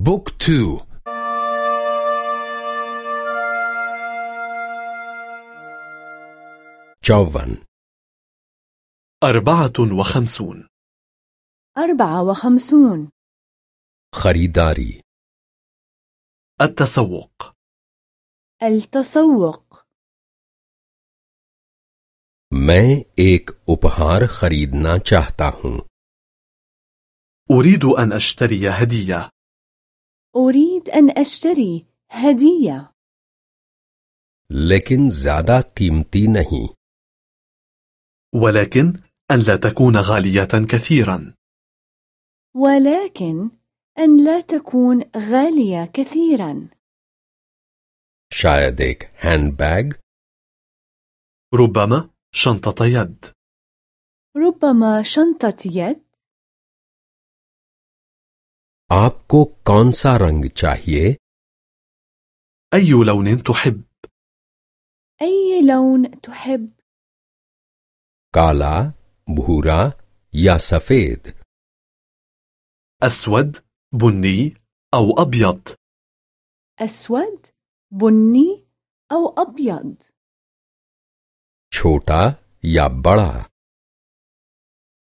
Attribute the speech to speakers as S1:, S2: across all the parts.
S1: بوك تو
S2: चौवन
S3: أربعة وخمسون
S4: أربعة وخمسون
S2: खरीदारी
S3: التسوق
S4: التسوق
S2: मैं एक उपहार खरीदना चाहता हूँ
S3: أريد أن أشتري هدية
S4: أريد أن أشتري هدية
S2: लेकिन ज्यादा कीमती नहीं
S3: ولكن أن لا تكون غالية كثيرا
S4: ولكن أن لا تكون غالية كثيرا
S2: शायद एक हैंडबैग
S3: ربما شنطة يد
S4: ربما شنطة يد
S2: आपको कौन सा रंग चाहिए
S3: أي لون تحب
S4: أي لون تحب
S2: काला भूरा या सफेद
S3: أسود بني أو أبيض
S4: أسود بني أو أبيض
S2: छोटा या बड़ा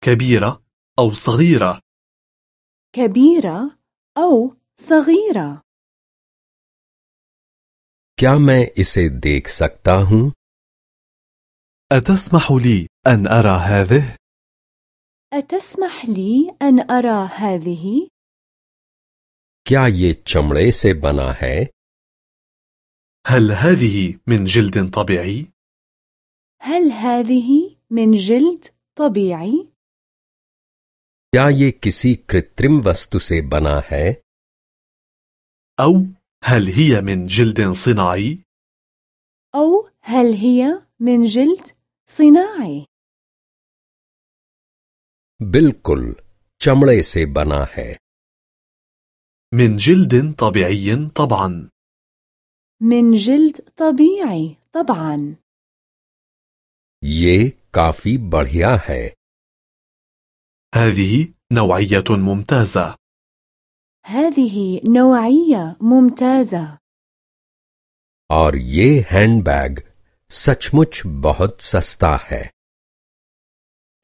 S3: كبيرة أو صغيرة
S4: كبيرة أو صغيرة
S2: क्या मैं इसे देख सकता हूँ
S3: أتسمح لي أن أرى هذه؟
S4: أتسمح لي أن أرى هذه؟
S2: क्या ये चमड़े से बना है
S3: هل هذه من جلد طبيعي؟
S4: هل هذه من جلد طبيعي؟
S2: क्या ये किसी कृत्रिम वस्तु से बना है
S3: أو هل هي من جلد صناعي؟
S4: أو هل هي من جلد صناعي؟
S2: बिल्कुल चमड़े से बना है
S3: من جلد طبيعي طبعا
S4: من جلد طبيعي طبعا
S2: ये काफी बढ़िया है
S3: هذه نوعية ممتازة
S4: هذه نوعية ممتازة
S2: और ये हैंडबैग सचमुच बहुत सस्ता है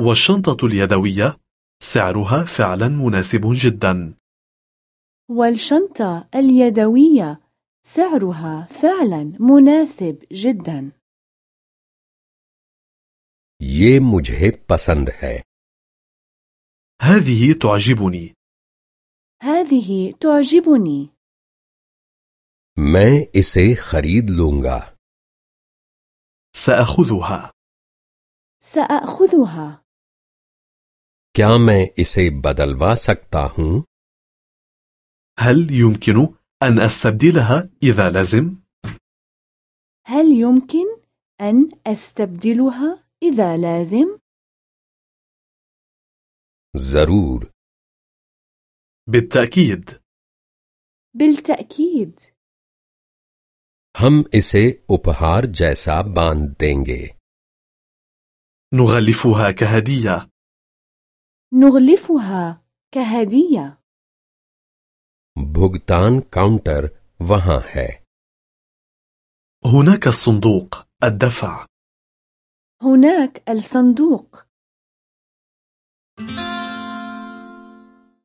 S3: والشنطة اليدوية سعرها فعلا مناسب جدا
S4: والشنطة اليدوية سعرها فعلا مناسب جدا
S2: ये मुझे पसंद है
S3: هذه تعجبني
S4: هذه تعجبني
S2: मैं इसे खरीद लूंगा
S3: سأخذها
S4: سأخذها
S2: क्या मैं इसे बदलवा सकता हूँ
S3: هل يمكن أن أستبدلها إذا لازم؟
S4: هل يمكن أن أستبدلها إذا لازم؟
S2: जरूर
S3: بالتأكيد
S4: بالتأكيد
S2: हम इसे उपहार जैसा बांध देंगे
S3: نغلفها كهدية
S4: نغلفها كهدية
S2: भुगतान काउंटर वहां है
S3: هناك الصندوق الدفع
S4: هناك الصندوق